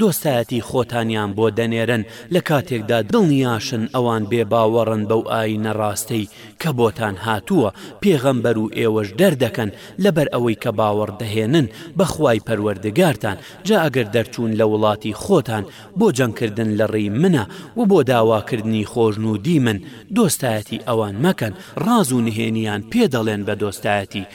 دۆستایەتی خۆتانیان بۆ دەنێرن لە کاتێکدا دڵنیاشن ئەوان بێ باوەڕن بەو ئاینە ڕاستەی کە بۆتان هاتووە پێغەمبەر و ئێوەش دەردەکەن لەبەر ئەوەی کە باوەڕ دەهێنن بە خوای پەروەردگارتان جا ئەگەر دەرچوون لە وڵاتی خۆتان بۆ جەنگکردن لە ڕێی منە و بۆ داواکردنی خۆشنوودی من دۆستایەتی ئەوان مەکەن ڕاز و نهێنییان پێ دەڵێن بە دۆستایەتی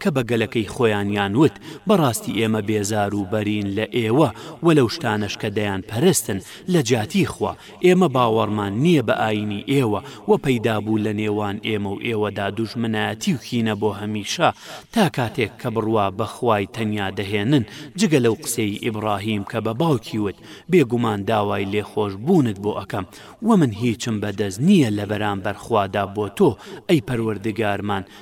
کە بە گەلەکەی خۆیانیان وت، بەڕاستی ئێمە بێزار و بەرین لە ئێوە و لەو شتانەش کە دەیانپەرستن لە جیاتی خوا، ئێمە باوەڕمان نییە بە ئایینی ئێوە، وە پەیدا بوو لە نێوان ئێمە و ئێوەدا دوژمنایەتی و کینە بۆ هەمیشە تا کاتێک کە بڕوا بە خوای تەنیا دەهێنن جگە لەو قسەی ئیبڕاهیم کە بە باوکی وت بێگومان داوای لێخۆش بوونت بۆ ئەکەم وە من هیچم بە دەست نییە لە بەرامبەر خوادا بۆ تۆ ئەی پەروەردگارمان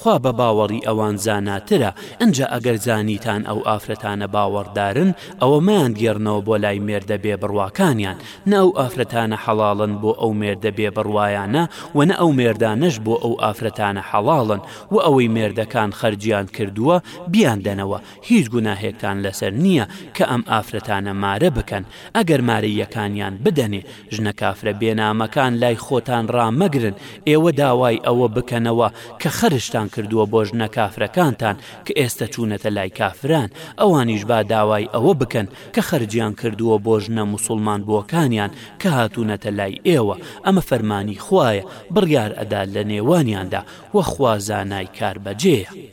خوا بە باوەڕی ئەوان زاناترە، ئنجا ئەگەر زانیتان ئەو ئافرەتانە باوەڕدارن ئەوە مەیان گێڕنەوە بۆ لای مێردە بێ بڕواکانیان، نە ئەو ئافرەتانە حەڵاڵن بۆ ئەو مێردە بێ بڕوایانە وە نە ئەو مێردانەش بۆ ئەو ئافرەتانە حەڵاڵن، وە ئەوەی مێردەکان خەرجیان کردووە بیاندەنەوە، هیچ گوناهێکتان لەسەر نییە کە ئەم ئافرەتانە مارە بکەن، ئەگەر مارەییەکانیان بدەنێ ژنە کافرە بێنامەکان لای خۆتان ڕامەگرن ئێوە داوای ئەوە بکەنەوە کە خەرجتان کردووە بۆ ژنە کافرەکانتان کە ئێستە چوونەتە لای کافران ئەوانیش با داوای ئەوە بکەن کە خەرجیان کردووە بۆ ژنە موسوڵمان بووەکانیان کە هاتوونەتە لای ئێوە ئەمە فەرمانی خوایە بڕیار ئەدات لە نێوانیاندا وە خوا زانای کاربەجێیە.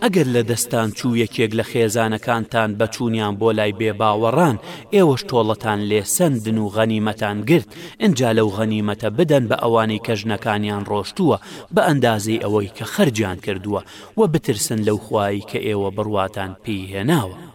ئەگەر لە دەستتان چوو یەکێک لە خێزانەکانتان بە چوونیان بۆ لای بێ باوەڕان ئێوەش تۆڵەتان لێ سەندن و غەنیمەتان گرت ئنجا لەو غەنیمەتە بدەن بە ئەوانەی کە ژنەکانیان ڕۆشتووە بە ئەندازەی ئەوەی کە خەرجیان کردووە وە بترسن لەو خوایەی کە ئێوە بڕواتان پێی هێناوە.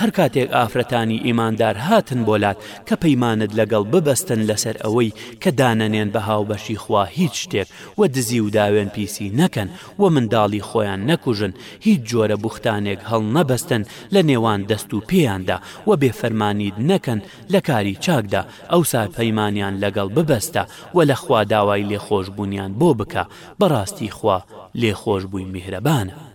هەر کاتێک ئافرەتانی ئیماندار هاتن بۆ لات کە پەیمانت لەگەڵ ببەستن لەسەر ئەوەی کە دانەنێن بە هاوبەشی خوا هیچ شتێک و دزی و داوێن پیسی نەکەن و منداڵی خۆیان نەکوژن هیچ جۆرە بوختانێک هەڵنەبەستن لە نێوان دەست و پێیاندا و بێ فەرمانیت نەکەن لە کاری چاکدا ئەوسا پەیمانیان لەگەڵ ببەستە و لە خوا داوای لێخۆشبوونیان بۆ بکە بەڕاستی خوا لێخۆشبووی میهرەبانە.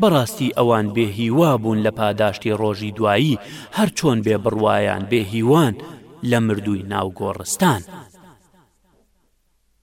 بەڕاستی ئەوان بێ هیوا بوون لە پاداشتی ڕۆژی دوایی، هەر چۆن بێ بڕوایان، بێ هیوان لە مردووی ناو گۆڕستان.